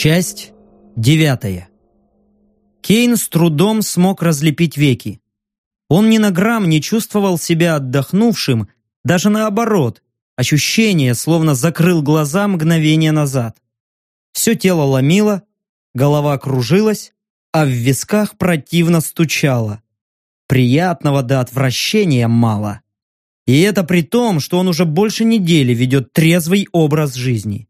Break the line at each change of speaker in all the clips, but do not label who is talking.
Часть девятая. Кейн с трудом смог разлепить веки. Он ни на грамм не чувствовал себя отдохнувшим, даже наоборот, ощущение, словно закрыл глаза мгновение назад. Все тело ломило, голова кружилась, а в висках противно стучало. Приятного до отвращения мало. И это при том, что он уже больше недели ведет трезвый образ жизни.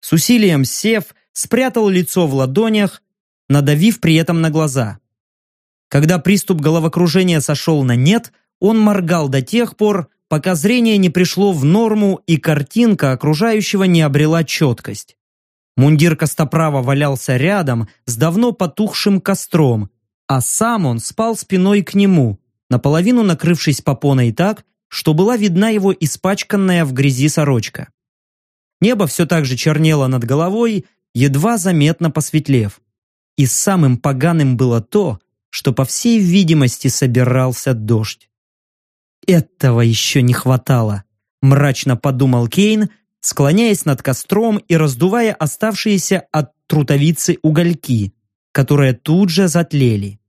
С усилием сев, спрятал лицо в ладонях, надавив при этом на глаза. Когда приступ головокружения сошел на нет, он моргал до тех пор, пока зрение не пришло в норму и картинка окружающего не обрела четкость. Мундир Костоправа валялся рядом с давно потухшим костром, а сам он спал спиной к нему, наполовину накрывшись попоной так, что была видна его испачканная в грязи сорочка. Небо все так же чернело над головой, едва заметно посветлев. И самым поганым было то, что по всей видимости собирался дождь. Этого еще не хватало, мрачно подумал Кейн, склоняясь над костром и раздувая оставшиеся от трутовицы угольки, которые тут же затлели.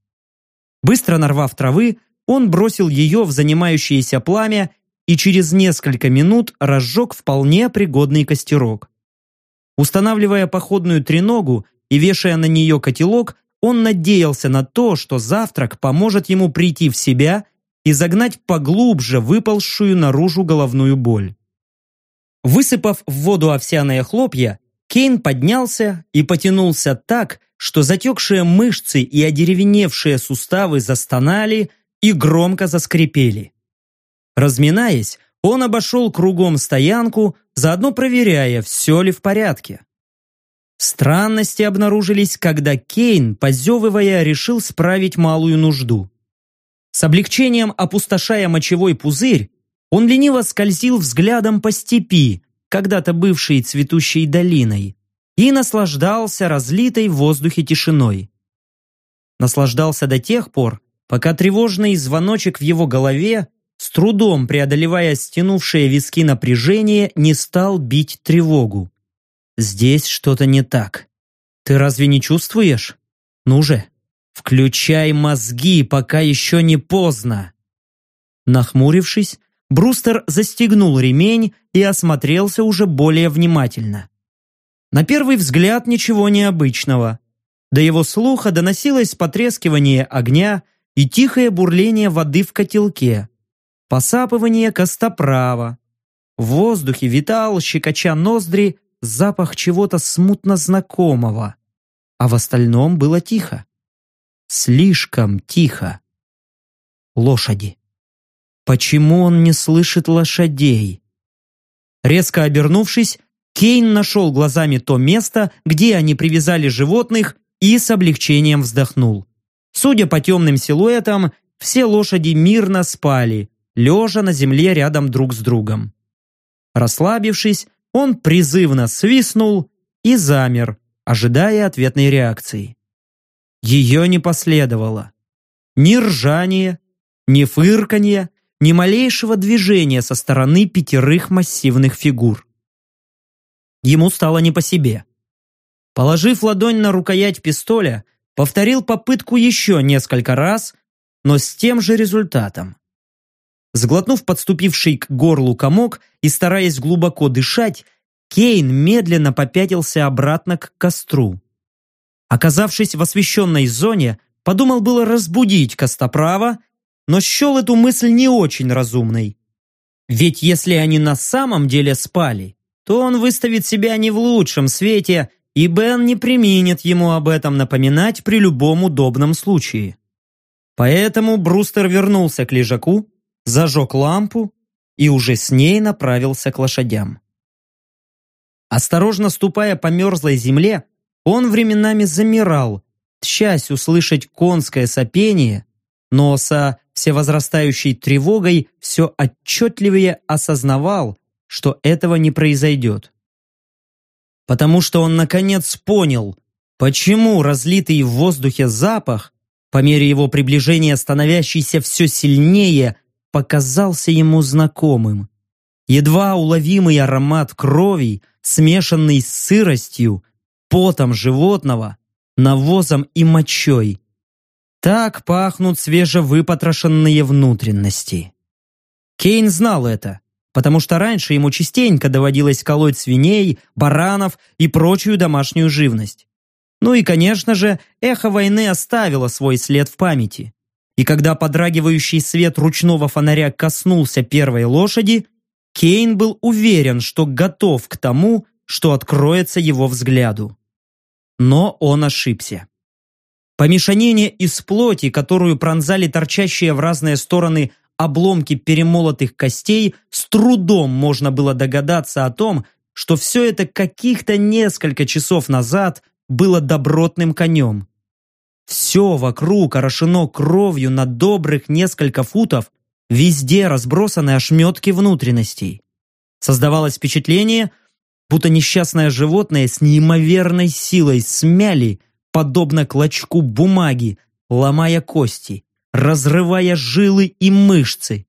Быстро нарвав травы, он бросил ее в занимающееся пламя и через несколько минут разжег вполне пригодный костерок. Устанавливая походную треногу и вешая на нее котелок, он надеялся на то, что завтрак поможет ему прийти в себя и загнать поглубже выползшую наружу головную боль. Высыпав в воду овсяные хлопья, Кейн поднялся и потянулся так, что затекшие мышцы и одеревеневшие суставы застонали и громко заскрипели. Разминаясь, он обошел кругом стоянку, заодно проверяя, все ли в порядке. Странности обнаружились, когда Кейн, позевывая, решил справить малую нужду. С облегчением опустошая мочевой пузырь, он лениво скользил взглядом по степи, когда-то бывшей цветущей долиной, и наслаждался разлитой в воздухе тишиной. Наслаждался до тех пор, пока тревожный звоночек в его голове, с трудом преодолевая стянувшее виски напряжение, не стал бить тревогу. Здесь что-то не так. Ты разве не чувствуешь? Ну же, включай мозги, пока еще не поздно. Нахмурившись, Брустер застегнул ремень и осмотрелся уже более внимательно. На первый взгляд ничего необычного. До его слуха доносилось потрескивание огня и тихое бурление воды в котелке, посапывание костоправа. В воздухе витал, щекоча ноздри, запах чего-то смутно знакомого, а в остальном было тихо. Слишком тихо. Лошади. Почему он не слышит лошадей? Резко обернувшись, Кейн нашел глазами то место, где они привязали животных, и с облегчением вздохнул. Судя по темным силуэтам, все лошади мирно спали, лежа на земле рядом друг с другом. Расслабившись, он призывно свистнул и замер, ожидая ответной реакции. Ее не последовало. Ни ржания, ни фырканья, ни малейшего движения со стороны пятерых массивных фигур. Ему стало не по себе. Положив ладонь на рукоять пистоля, повторил попытку еще несколько раз, но с тем же результатом. Сглотнув подступивший к горлу комок и стараясь глубоко дышать, Кейн медленно попятился обратно к костру. Оказавшись в освещенной зоне, подумал было разбудить Костоправа, но счел эту мысль не очень разумной. Ведь если они на самом деле спали, то он выставит себя не в лучшем свете, и Бен не применит ему об этом напоминать при любом удобном случае. Поэтому Брустер вернулся к лежаку, зажег лампу и уже с ней направился к лошадям. Осторожно ступая по мерзлой земле, он временами замирал, тщась услышать конское сопение, но со всевозрастающей тревогой все отчетливее осознавал, что этого не произойдет. Потому что он наконец понял, почему разлитый в воздухе запах, по мере его приближения становящийся все сильнее, показался ему знакомым. Едва уловимый аромат крови, смешанный с сыростью, потом животного, навозом и мочой. Так пахнут свежевыпотрошенные внутренности. Кейн знал это, потому что раньше ему частенько доводилось колоть свиней, баранов и прочую домашнюю живность. Ну и, конечно же, эхо войны оставило свой след в памяти. И когда подрагивающий свет ручного фонаря коснулся первой лошади, Кейн был уверен, что готов к тому, что откроется его взгляду. Но он ошибся. Помешанение из плоти, которую пронзали торчащие в разные стороны обломки перемолотых костей, с трудом можно было догадаться о том, что все это каких-то несколько часов назад было добротным конем. Все вокруг орошено кровью на добрых несколько футов, везде разбросаны ошметки внутренностей. Создавалось впечатление, будто несчастное животное с неимоверной силой смяли, подобно клочку бумаги, ломая кости, разрывая жилы и мышцы.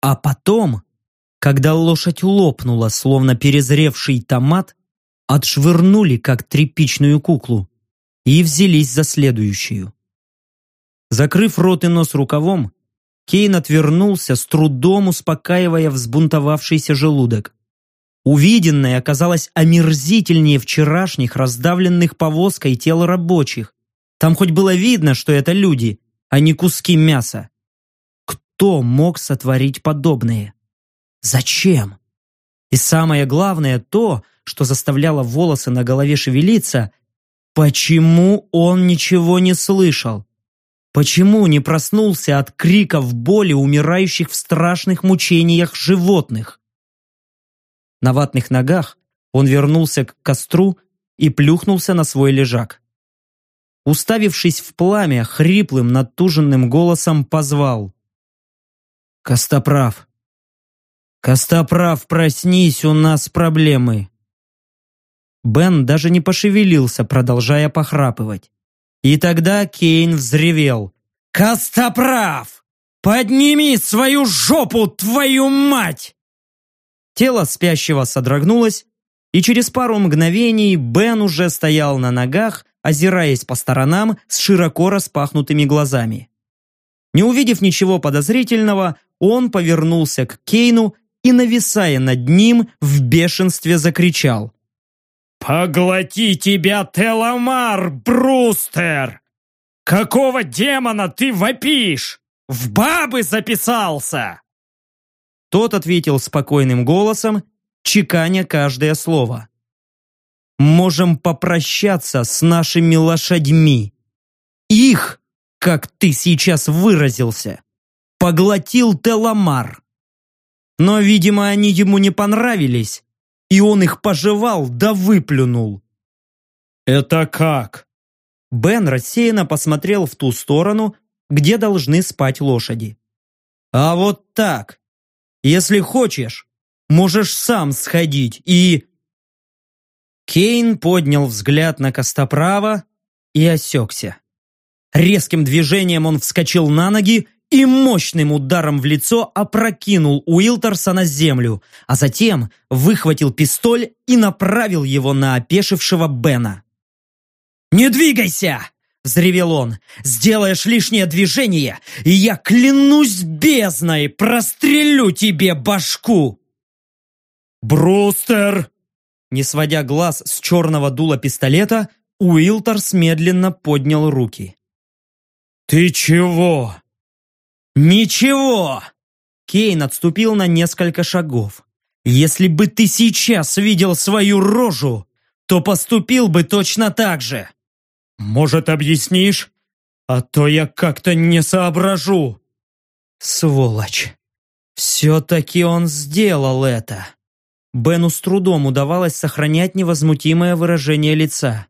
А потом, когда лошадь лопнула, словно перезревший томат, отшвырнули, как тряпичную куклу, и взялись за следующую. Закрыв рот и нос рукавом, Кейн отвернулся, с трудом успокаивая взбунтовавшийся желудок. Увиденное оказалось омерзительнее вчерашних раздавленных повозкой тел рабочих. Там хоть было видно, что это люди, а не куски мяса. Кто мог сотворить подобное? Зачем? И самое главное то, что заставляло волосы на голове шевелиться, почему он ничего не слышал? Почему не проснулся от криков боли умирающих в страшных мучениях животных? На ватных ногах он вернулся к костру и плюхнулся на свой лежак. Уставившись в пламя, хриплым, натуженным голосом позвал. «Костоправ! Костоправ, проснись, у нас проблемы!» Бен даже не пошевелился, продолжая похрапывать. И тогда Кейн взревел. «Костоправ! Подними свою жопу, твою мать!» Тело спящего содрогнулось, и через пару мгновений Бен уже стоял на ногах, озираясь по сторонам с широко распахнутыми глазами. Не увидев ничего подозрительного, он повернулся к Кейну и, нависая над ним, в бешенстве закричал. «Поглоти тебя, Теламар, Брустер! Какого демона ты вопишь? В бабы записался!» Тот ответил спокойным голосом, чеканя каждое слово. «Можем попрощаться с нашими лошадьми. Их, как ты сейчас выразился, поглотил Теламар. Но, видимо, они ему не понравились, и он их пожевал да выплюнул». «Это как?» Бен рассеянно посмотрел в ту сторону, где должны спать лошади. «А вот так!» Если хочешь, можешь сам сходить и...» Кейн поднял взгляд на Костоправа и осекся. Резким движением он вскочил на ноги и мощным ударом в лицо опрокинул Уилтерса на землю, а затем выхватил пистоль и направил его на опешившего Бена. «Не двигайся!» Взревел он. «Сделаешь лишнее движение, и я клянусь бездной, прострелю тебе башку!» «Брустер!» Не сводя глаз с черного дула пистолета, Уилтерс медленно поднял руки. «Ты чего?» «Ничего!» Кейн отступил на несколько шагов. «Если бы ты сейчас видел свою рожу, то поступил бы точно так же!» «Может, объяснишь? А то я как-то не соображу». «Сволочь! Все-таки он сделал это!» Бену с трудом удавалось сохранять невозмутимое выражение лица.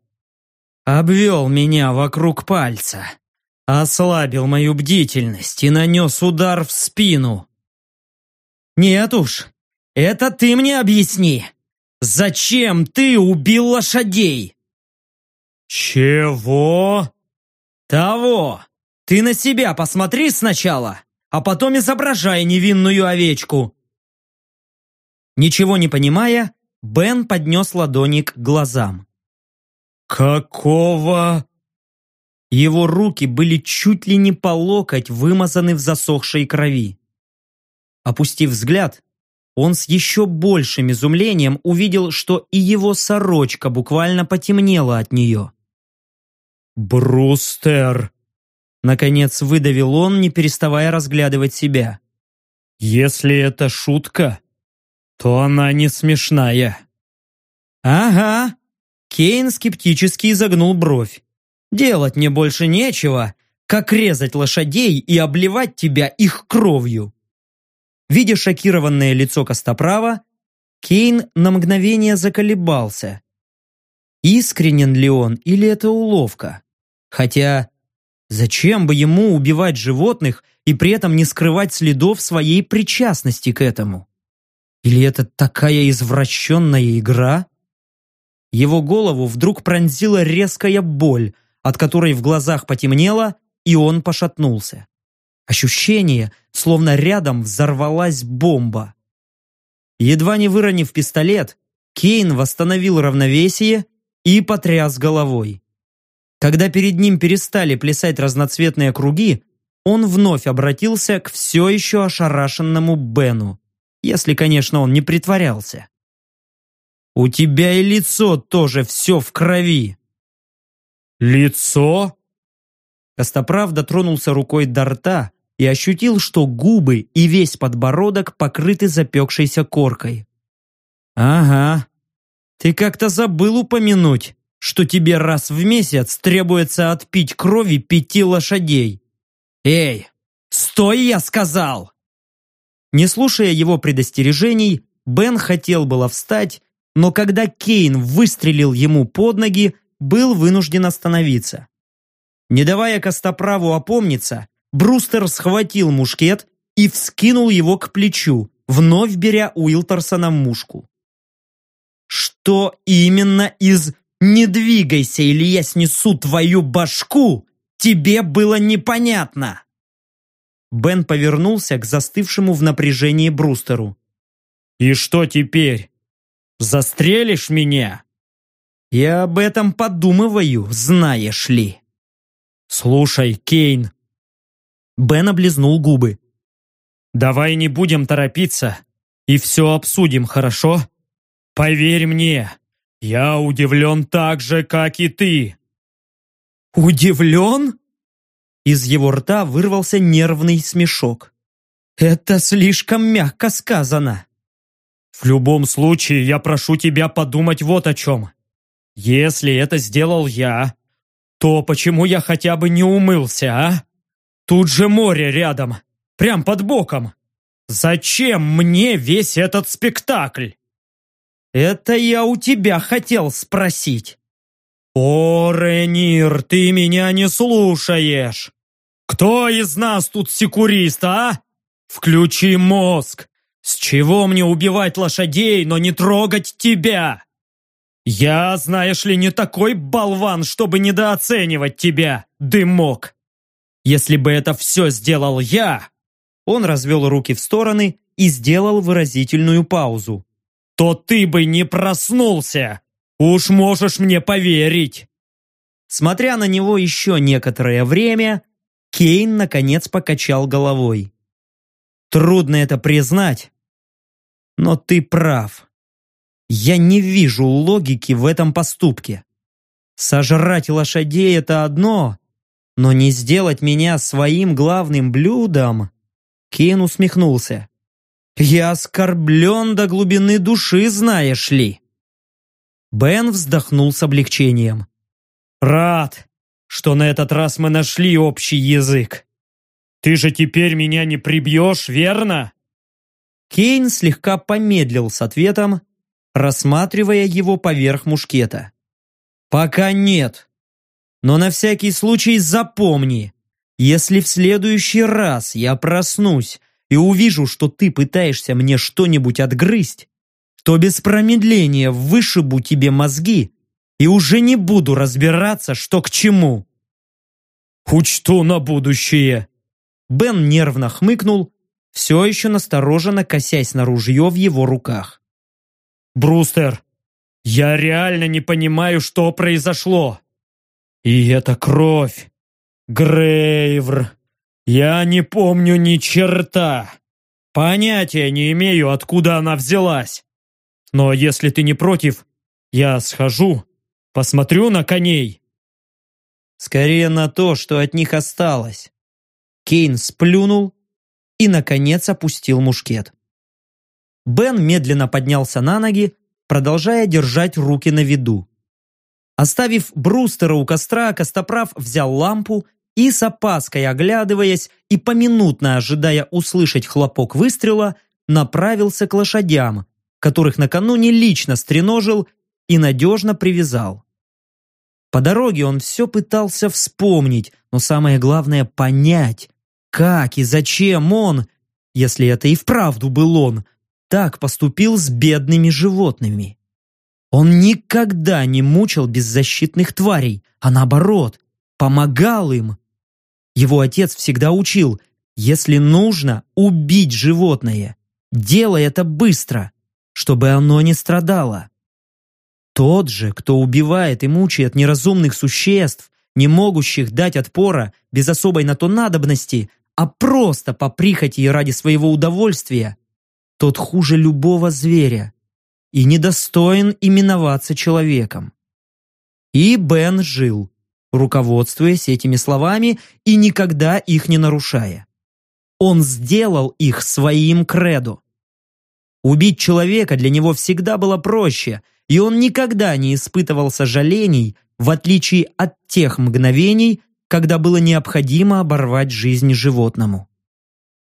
«Обвел меня вокруг пальца, ослабил мою бдительность и нанес удар в спину». «Нет уж, это ты мне объясни! Зачем ты убил лошадей?» «Чего?» «Того! Ты на себя посмотри сначала, а потом изображай невинную овечку!» Ничего не понимая, Бен поднес ладони к глазам.
«Какого?»
Его руки были чуть ли не по локоть вымазаны в засохшей крови. Опустив взгляд, он с еще большим изумлением увидел, что и его сорочка буквально потемнела от нее.
«Брустер!»
Наконец выдавил он, не переставая разглядывать себя.
«Если это шутка, то она не смешная».
«Ага». Кейн скептически изогнул бровь. «Делать мне больше нечего, как резать лошадей и обливать тебя их кровью». Видя шокированное лицо Костоправа, Кейн на мгновение заколебался. Искренен ли он или это уловка? Хотя, зачем бы ему убивать животных и при этом не скрывать следов своей причастности к этому? Или это такая извращенная игра? Его голову вдруг пронзила резкая боль, от которой в глазах потемнело, и он пошатнулся. Ощущение, словно рядом взорвалась бомба. Едва не выронив пистолет, Кейн восстановил равновесие и потряс головой. Когда перед ним перестали плясать разноцветные круги, он вновь обратился к все еще ошарашенному Бену, если, конечно, он не притворялся. «У тебя и лицо тоже все в крови!»
«Лицо?»
Костоправ дотронулся рукой до рта и ощутил, что губы и весь подбородок покрыты запекшейся коркой. «Ага, ты как-то забыл упомянуть, что тебе раз в месяц требуется отпить крови пяти лошадей. Эй, стой, я сказал!» Не слушая его предостережений, Бен хотел было встать, но когда Кейн выстрелил ему под ноги, был вынужден остановиться. Не давая Костоправу опомниться, Брустер схватил мушкет и вскинул его к плечу, вновь беря Уилтерсона мушку. «Что именно из «не двигайся, или я снесу твою башку» тебе было непонятно?» Бен повернулся к застывшему в напряжении Брустеру.
«И что теперь? Застрелишь меня?»
«Я об этом подумываю, знаешь ли».
«Слушай, Кейн».
Бен облизнул губы.
«Давай не будем торопиться и все обсудим, хорошо? Поверь мне, я удивлен так же, как и ты».
«Удивлен?» Из его рта вырвался нервный смешок. «Это слишком мягко сказано».
«В любом случае, я прошу тебя подумать вот о чем. Если это сделал я, то почему я хотя бы не умылся, а? Тут же море рядом, прям под боком. Зачем мне весь этот спектакль?»
«Это я у тебя хотел спросить».
«О, Ренир, ты меня не слушаешь! Кто из нас тут секурист, а? Включи мозг! С чего мне убивать лошадей, но не трогать тебя? Я, знаешь ли, не такой болван, чтобы недооценивать тебя, дымок! Если бы это все сделал я...»
Он развел руки в стороны и сделал выразительную паузу.
«То ты бы не проснулся! Уж можешь мне поверить!»
Смотря на него еще некоторое время, Кейн наконец покачал головой. «Трудно это признать, но ты прав. Я не вижу логики в этом поступке. Сожрать лошадей – это одно, но не сделать меня своим главным блюдом...» Кейн усмехнулся. «Я оскорблен до глубины души, знаешь ли». Бен вздохнул с облегчением.
«Рад, что на этот раз мы нашли общий язык. Ты же теперь меня не прибьешь, верно?»
Кейн слегка помедлил с ответом, рассматривая его поверх мушкета. «Пока нет. Но на всякий случай запомни, если в следующий раз я проснусь и увижу, что ты пытаешься мне что-нибудь отгрызть, то без промедления вышибу тебе мозги и уже не буду разбираться, что к чему.
Учту на будущее.
Бен нервно хмыкнул, все еще настороженно косясь на ружье в его руках.
«Брустер, Я реально не понимаю, что произошло. И это кровь. Грейвр. Я не помню ни черта. Понятия не имею, откуда она взялась. Но если ты не против, я схожу, посмотрю на коней.
Скорее на то, что от них осталось. Кейн сплюнул и, наконец, опустил мушкет. Бен медленно поднялся на ноги, продолжая держать руки на виду. Оставив Брустера у костра, Костоправ взял лампу и, с опаской оглядываясь и поминутно ожидая услышать хлопок выстрела, направился к лошадям, которых накануне лично стреножил и надежно привязал. По дороге он все пытался вспомнить, но самое главное понять, как и зачем он, если это и вправду был он, так поступил с бедными животными. Он никогда не мучил беззащитных тварей, а наоборот, помогал им. Его отец всегда учил, если нужно убить животное, делай это быстро, чтобы оно не страдало. Тот же, кто убивает и мучает неразумных существ, не могущих дать отпора без особой на то надобности, а просто по прихоти и ради своего удовольствия, тот хуже любого зверя и недостоин именоваться человеком. И Бен жил, руководствуясь этими словами и никогда их не нарушая. Он сделал их своим кредо. Убить человека для него всегда было проще, и он никогда не испытывал сожалений, в отличие от тех мгновений, когда было необходимо оборвать жизнь животному.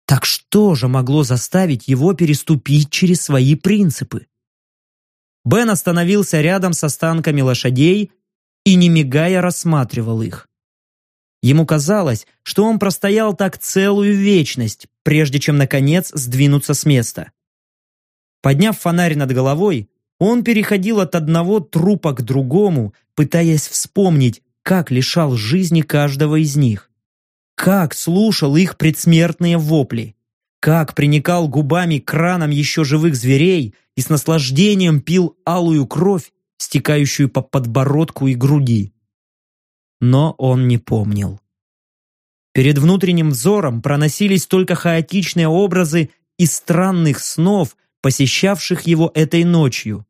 Так что же могло заставить его переступить через свои принципы? Бен остановился рядом с останками лошадей и, не мигая, рассматривал их. Ему казалось, что он простоял так целую вечность, прежде чем, наконец, сдвинуться с места. Подняв фонарь над головой, он переходил от одного трупа к другому, пытаясь вспомнить, как лишал жизни каждого из них. Как слушал их предсмертные вопли. Как приникал губами к ранам еще живых зверей и с наслаждением пил алую кровь, стекающую по подбородку и груди. Но он не помнил. Перед внутренним взором проносились только хаотичные образы из странных снов, посещавших его этой ночью.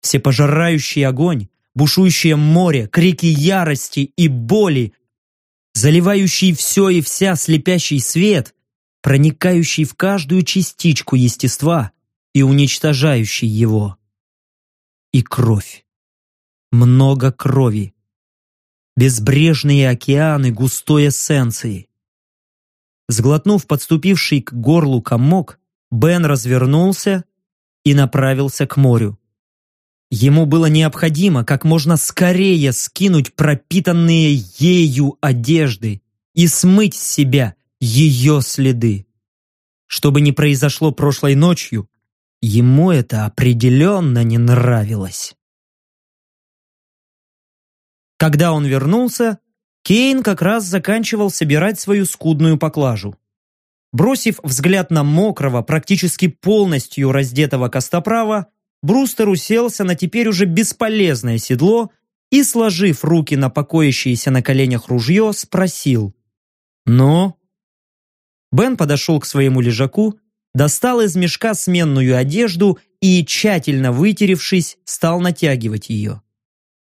Всепожирающий огонь, бушующее море, крики ярости и боли, заливающий все и вся слепящий свет, проникающий в каждую частичку естества и уничтожающий его. И кровь. Много крови. Безбрежные океаны густой эссенции. Сглотнув подступивший к горлу комок, Бен развернулся и направился к морю. Ему было необходимо как можно скорее скинуть пропитанные ею одежды и смыть с себя ее следы. Что бы ни произошло прошлой ночью, ему это определенно не нравилось. Когда он вернулся, Кейн как раз заканчивал собирать свою скудную поклажу. Бросив взгляд на мокрого, практически полностью раздетого Костоправа, Брустер уселся на теперь уже бесполезное седло и, сложив руки на покоящееся на коленях ружье, спросил «Ну?» Бен подошел к своему лежаку, достал из мешка сменную одежду и, тщательно вытеревшись, стал натягивать ее.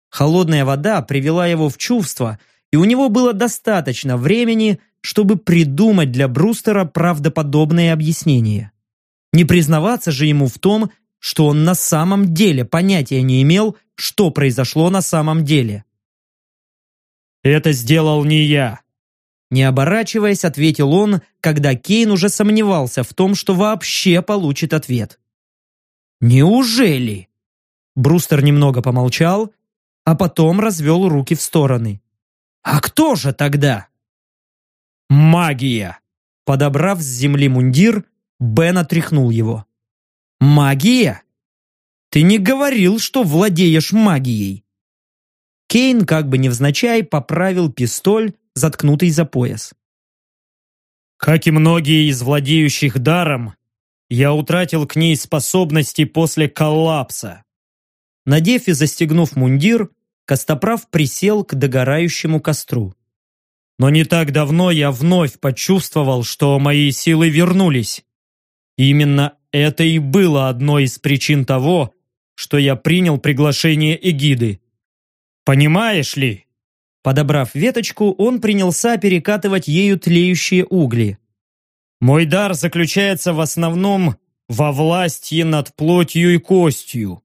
Холодная вода привела его в чувство, и у него было достаточно времени, чтобы придумать для Брустера правдоподобное объяснение. Не признаваться же ему в том, что он на самом деле понятия не имел, что произошло на самом деле.
«Это сделал не я»,
не оборачиваясь, ответил он, когда Кейн уже сомневался в том, что вообще получит ответ. «Неужели?» Брустер немного помолчал, а потом развел руки в стороны. «А кто же тогда?»
«Магия!»
Подобрав с земли мундир, Бен отряхнул его. «Магия? Ты не говорил, что владеешь магией!» Кейн, как бы невзначай, поправил пистоль, заткнутый за пояс.
«Как и многие из владеющих даром, я утратил к ней способности после коллапса.
Надев и застегнув мундир, Костоправ присел к догорающему костру.
Но не так давно я вновь почувствовал, что мои силы вернулись. Именно это и было одной из причин того, что я принял приглашение эгиды. Понимаешь ли?
Подобрав веточку, он принялся перекатывать ею тлеющие угли.
Мой дар заключается в основном во власти над плотью и костью.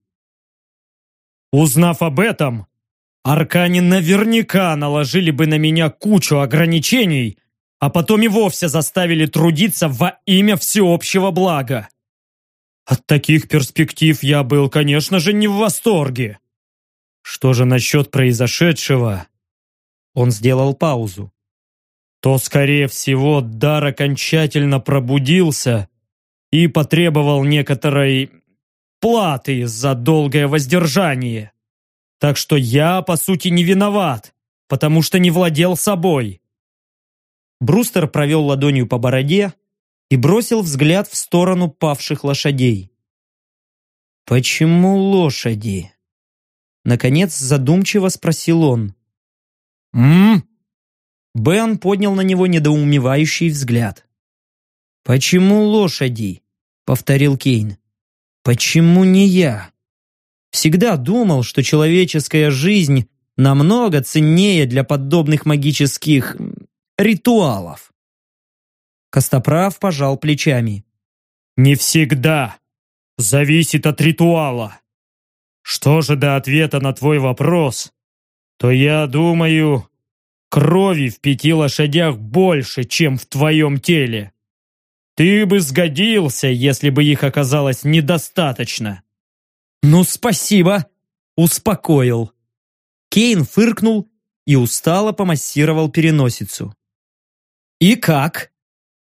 Узнав об этом, аркане наверняка наложили бы на меня кучу ограничений, а потом и вовсе заставили трудиться во имя всеобщего блага. От таких перспектив я был, конечно же, не в восторге. Что же насчет произошедшего?
Он сделал паузу.
То, скорее всего, дар окончательно пробудился и потребовал некоторой платы за долгое воздержание. Так что я, по сути, не виноват, потому что не владел собой.
Брустер провел ладонью по бороде и бросил взгляд в сторону павших лошадей. «Почему лошади?» Наконец задумчиво спросил он.
«М?»,
Бен поднял на него недоумевающий взгляд. «Почему лошади?» — повторил Кейн. «Почему не я?» Всегда думал, что человеческая жизнь намного ценнее для подобных магических ритуалов. Костоправ пожал плечами.
«Не всегда. Зависит от ритуала. Что же до ответа на твой вопрос, то я думаю, крови в пяти лошадях больше, чем в твоем теле. Ты бы сгодился, если бы их оказалось недостаточно.
«Ну, спасибо!» Успокоил. Кейн фыркнул и устало помассировал переносицу. «И как?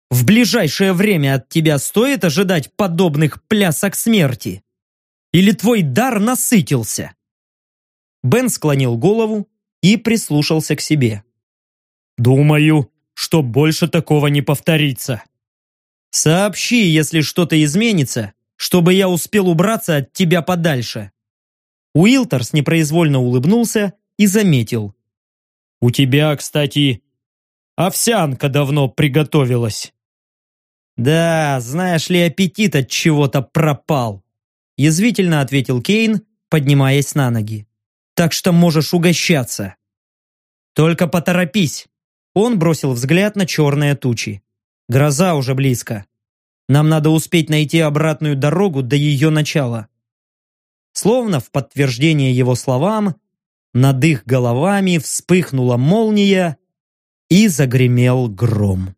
В ближайшее время от тебя стоит ожидать подобных плясок смерти? Или твой дар насытился?» Бен склонил голову и прислушался к себе.
«Думаю, что больше такого не повторится».
«Сообщи, если что-то изменится, чтобы я успел убраться от тебя подальше». Уилтерс непроизвольно улыбнулся и заметил.
«У тебя, кстати, овсянка давно приготовилась».
«Да, знаешь ли, аппетит от чего-то пропал», язвительно ответил Кейн, поднимаясь на ноги. «Так что можешь угощаться». «Только поторопись!» Он бросил взгляд на черные тучи. «Гроза уже близко. Нам надо успеть найти обратную дорогу до ее начала. Словно в подтверждение его словам, над их головами вспыхнула молния и загремел гром.